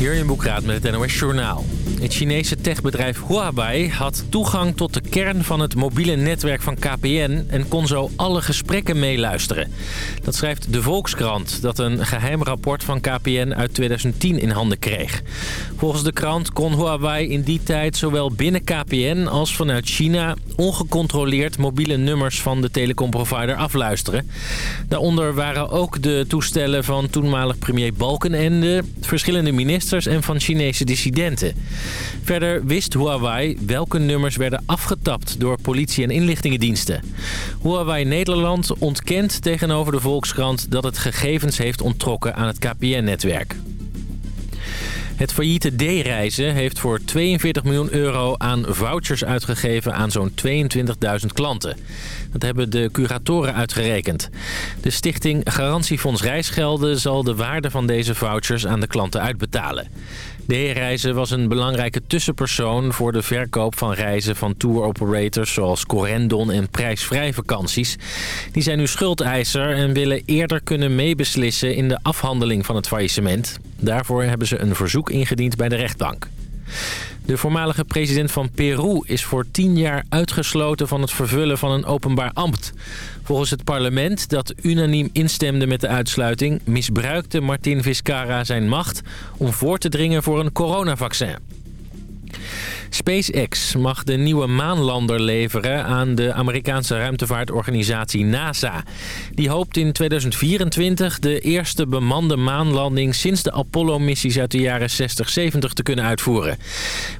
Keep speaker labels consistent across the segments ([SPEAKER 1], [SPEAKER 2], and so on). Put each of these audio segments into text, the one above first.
[SPEAKER 1] Hier in Boekraad met het NOS Journaal. Het Chinese techbedrijf Huawei had toegang tot de kern van het mobiele netwerk van KPN... en kon zo alle gesprekken meeluisteren. Dat schrijft de Volkskrant, dat een geheim rapport van KPN uit 2010 in handen kreeg. Volgens de krant kon Huawei in die tijd zowel binnen KPN als vanuit China... ongecontroleerd mobiele nummers van de telecomprovider afluisteren. Daaronder waren ook de toestellen van toenmalig premier Balkenende... verschillende ministers en van Chinese dissidenten. Verder wist Huawei welke nummers werden afgetapt door politie- en inlichtingendiensten. Huawei Nederland ontkent tegenover de Volkskrant dat het gegevens heeft onttrokken aan het KPN-netwerk. Het failliete D-reizen heeft voor 42 miljoen euro aan vouchers uitgegeven aan zo'n 22.000 klanten. Dat hebben de curatoren uitgerekend. De stichting Garantiefonds Reisgelden zal de waarde van deze vouchers aan de klanten uitbetalen. De reizen was een belangrijke tussenpersoon voor de verkoop van reizen van touroperators zoals Corendon en Prijsvrij Vakanties. Die zijn nu schuldeiser en willen eerder kunnen meebeslissen in de afhandeling van het faillissement. Daarvoor hebben ze een verzoek ingediend bij de rechtbank. De voormalige president van Peru is voor tien jaar uitgesloten van het vervullen van een openbaar ambt. Volgens het parlement, dat unaniem instemde met de uitsluiting... misbruikte Martin Vizcarra zijn macht om voor te dringen voor een coronavaccin. SpaceX mag de nieuwe maanlander leveren aan de Amerikaanse ruimtevaartorganisatie NASA. Die hoopt in 2024 de eerste bemande maanlanding sinds de Apollo-missies uit de jaren 60-70 te kunnen uitvoeren.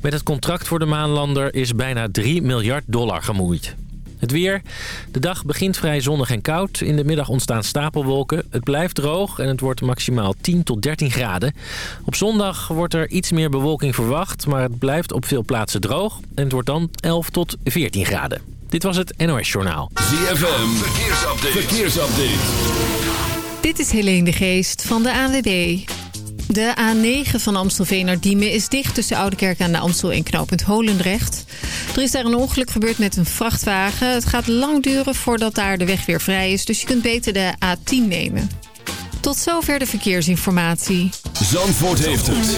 [SPEAKER 1] Met het contract voor de maanlander is bijna 3 miljard dollar gemoeid. Het weer. De dag begint vrij zonnig en koud. In de middag ontstaan stapelwolken. Het blijft droog en het wordt maximaal 10 tot 13 graden. Op zondag wordt er iets meer bewolking verwacht, maar het blijft op veel plaatsen droog. En het wordt dan 11 tot 14 graden. Dit was het NOS Journaal.
[SPEAKER 2] ZFM. Verkeersupdate. Verkeersupdate.
[SPEAKER 3] Dit is Helene de Geest van de ANWB. De A9 van Amstelveen naar Diemen is dicht tussen Oudekerk aan de Amstel en knooppunt Holendrecht. Er is daar een ongeluk gebeurd met een vrachtwagen. Het gaat lang duren voordat daar de weg weer vrij is, dus je kunt beter de A10 nemen. Tot zover de verkeersinformatie.
[SPEAKER 2] Zandvoort heeft het.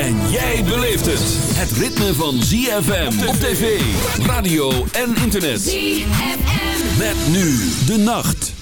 [SPEAKER 2] En jij beleeft het. Het ritme van ZFM op tv, radio en internet. ZFM. Met nu de nacht.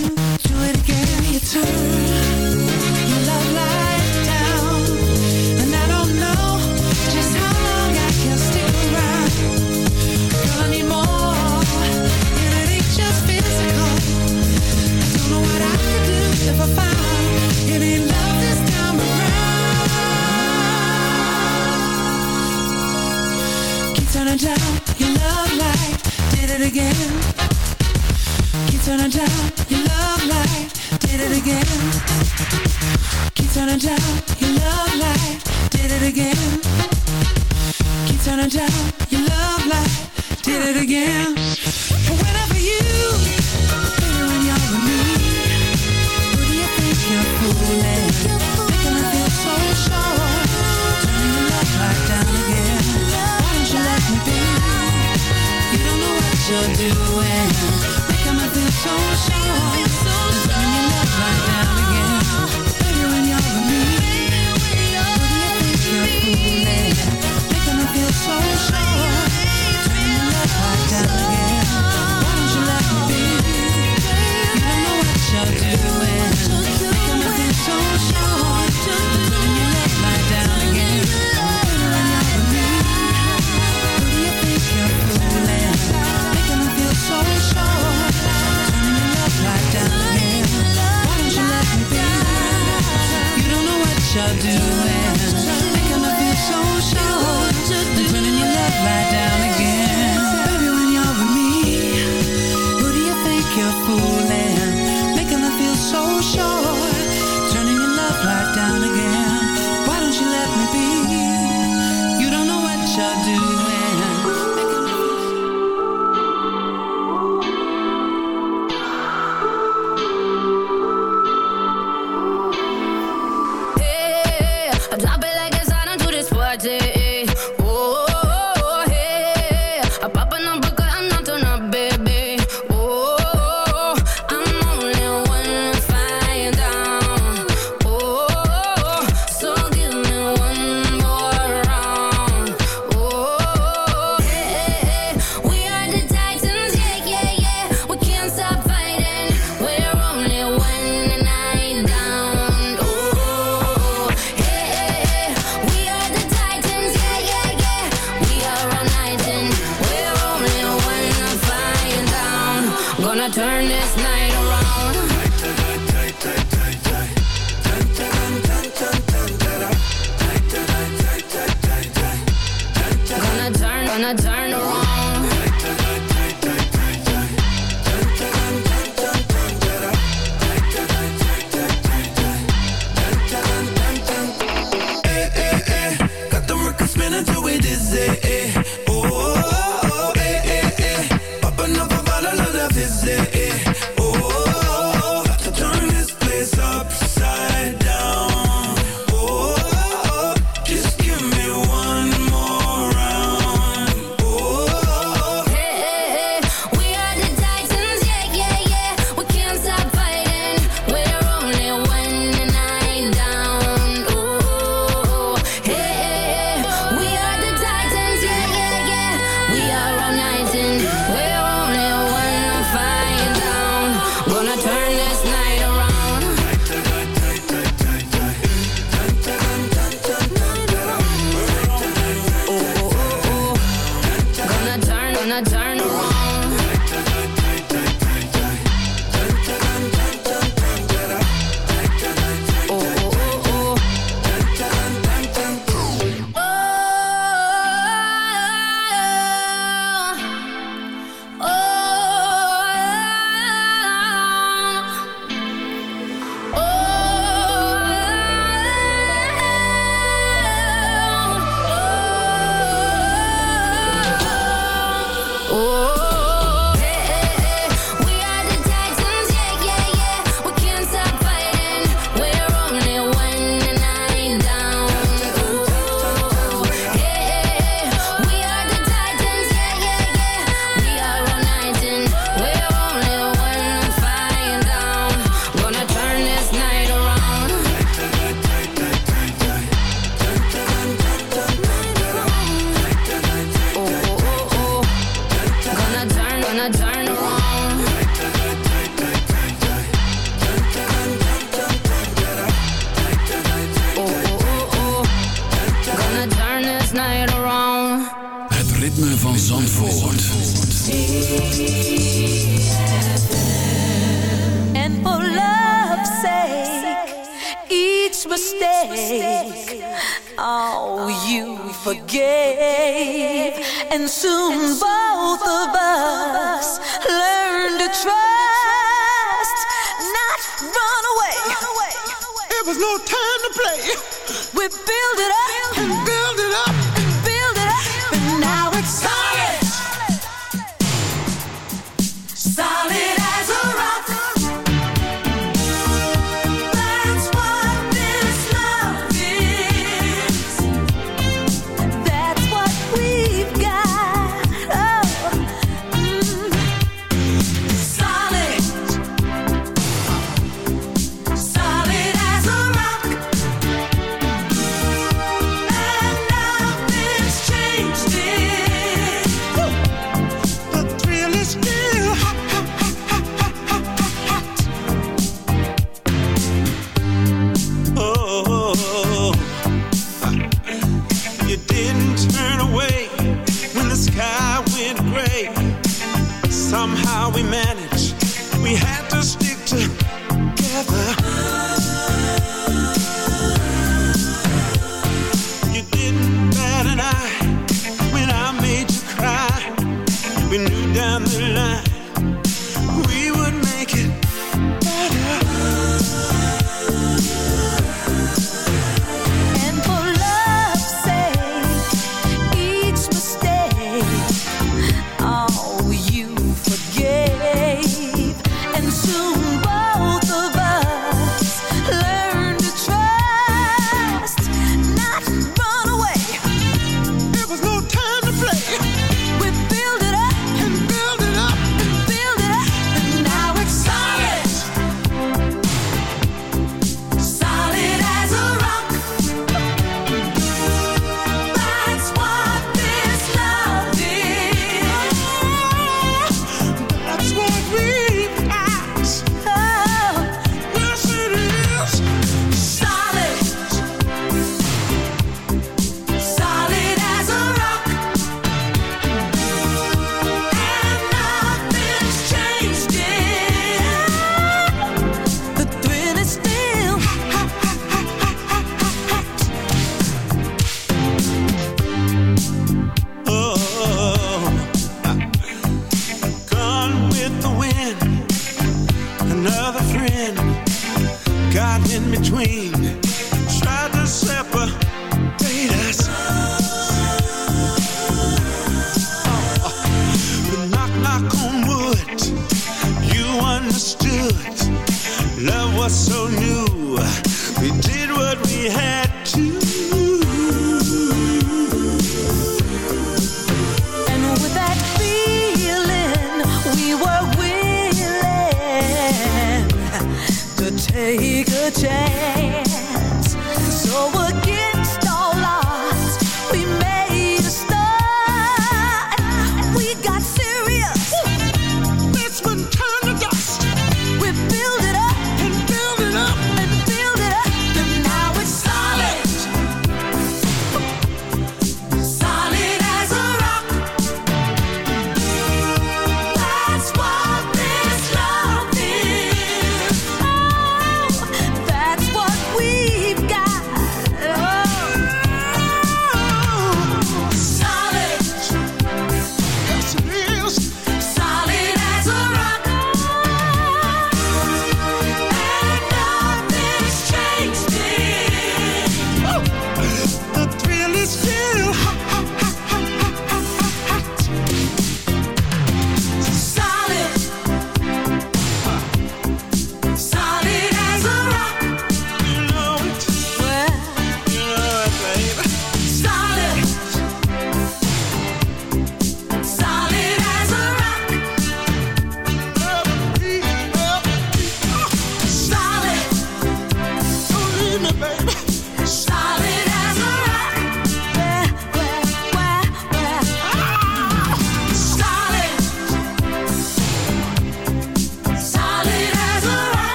[SPEAKER 4] We
[SPEAKER 5] build it up,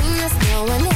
[SPEAKER 6] Venus, no one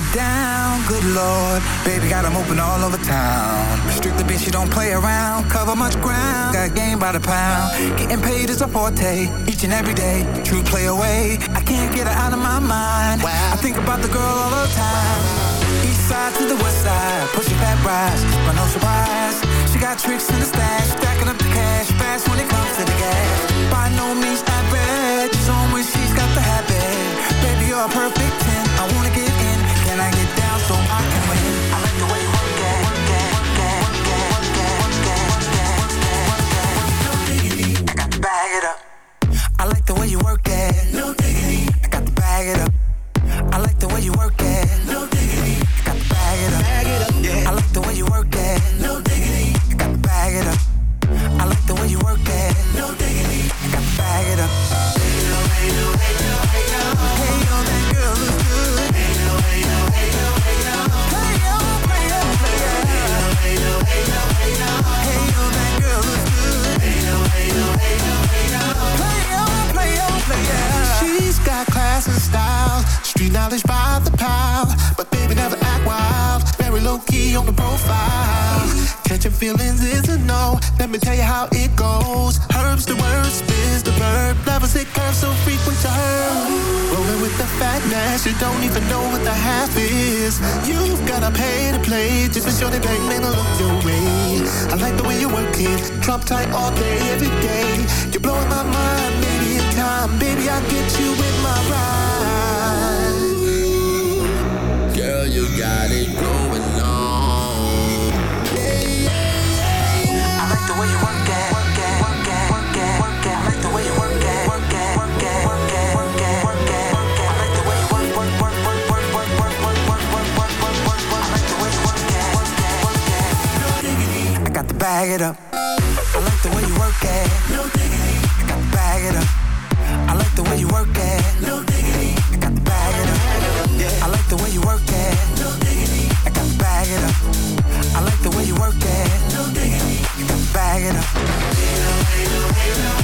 [SPEAKER 4] get
[SPEAKER 7] down, good lord. Baby got them open all over town. Strictly bitch, you don't play around. Cover much ground, got game by the pound. Getting paid is a forte, each and every day. True play away, I can't get her out of my mind. Wow. I think about the girl all the time. East side to the west side, pushing back rise, but no surprise. She got tricks in the stash, stacking up the cash, fast when it comes to the gas. By no means average, it's on when she's got the habit. Baby, you're perfect
[SPEAKER 6] on the profile. Catching feelings is a no. Let me tell you how it goes. Herbs the word, spins the verb. Levels it curves so frequent to her. Rolling with the fatness, you don't even know what the half is. You've gotta pay to play just to show the bank man look your way. I like the way you work it, drop tight all day, every day. You're blowing my mind, maybe in time, baby I'll get you in my ride.
[SPEAKER 8] Girl, you got it going
[SPEAKER 6] bag it up. I like the way you work it. No diggity. I got bag it up. I like the way you work it. No diggity. I got bag it up. I like the way you work it. No diggity. I got bag it up. It up.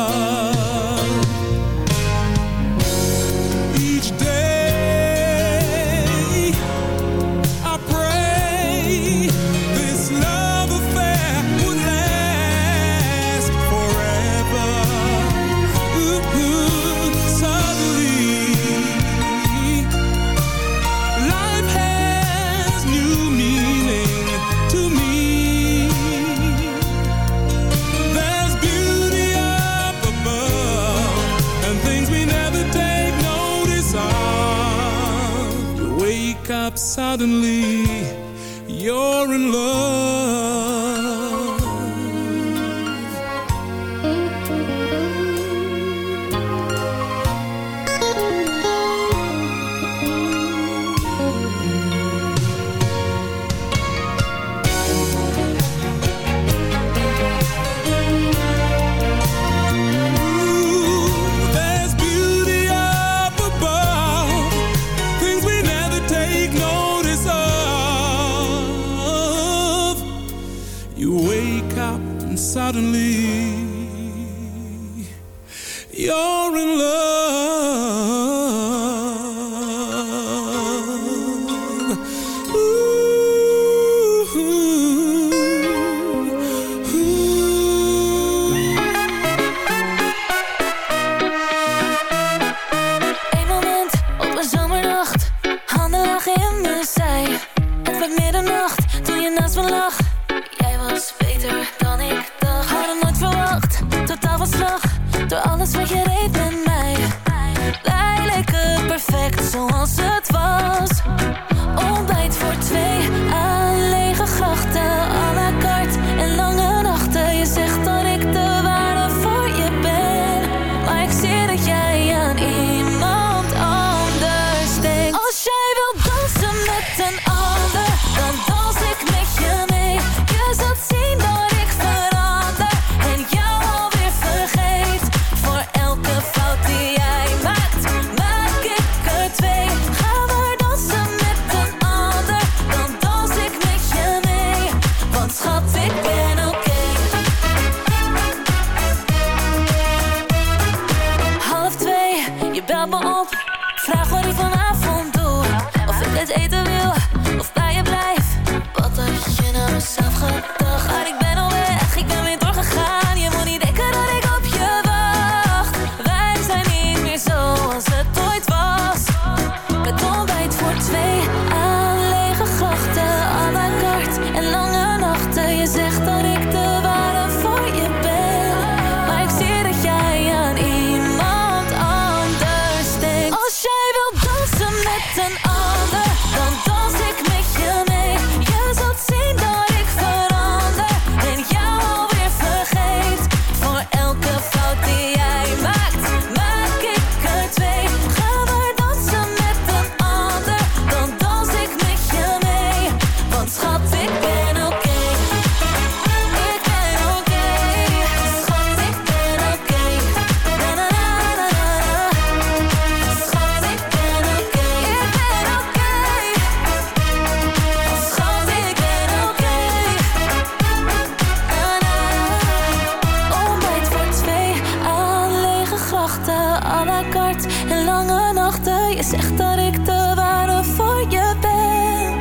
[SPEAKER 9] à la carte en lange nachten. Je
[SPEAKER 5] zegt dat ik de ware voor je ben.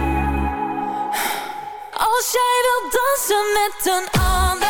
[SPEAKER 5] Als jij wilt dansen met een ander.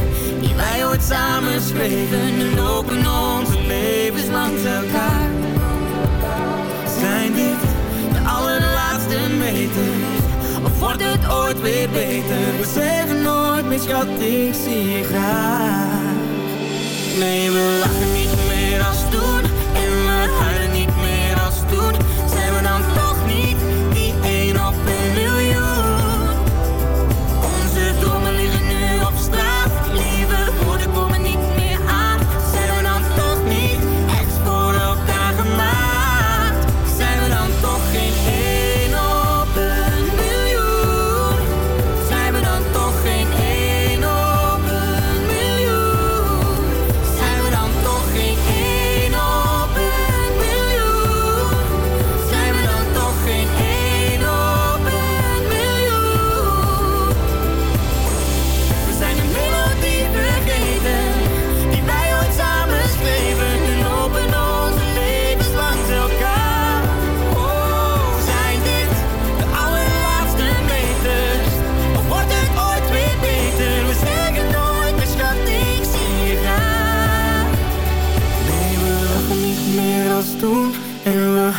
[SPEAKER 4] wij ooit samen schreven. Nu lopen onze levens langs elkaar.
[SPEAKER 5] Zijn dit de allerlaatste meters? Of wordt het ooit weer beter? We zeggen nooit meer schat, ik zie je graag. Nee, we lachen niet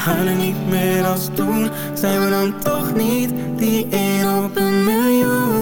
[SPEAKER 5] huilen niet meer als toen. Zijn we dan toch niet die één op een miljoen?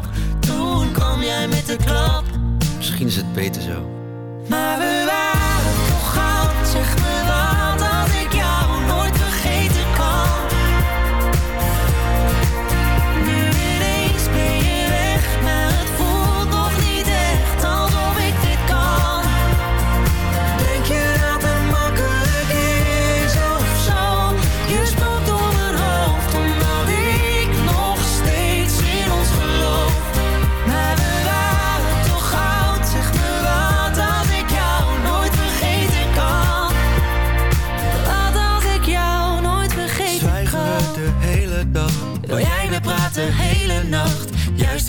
[SPEAKER 5] Kwam jij met de klap.
[SPEAKER 10] Misschien is het beter zo.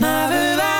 [SPEAKER 5] Maar we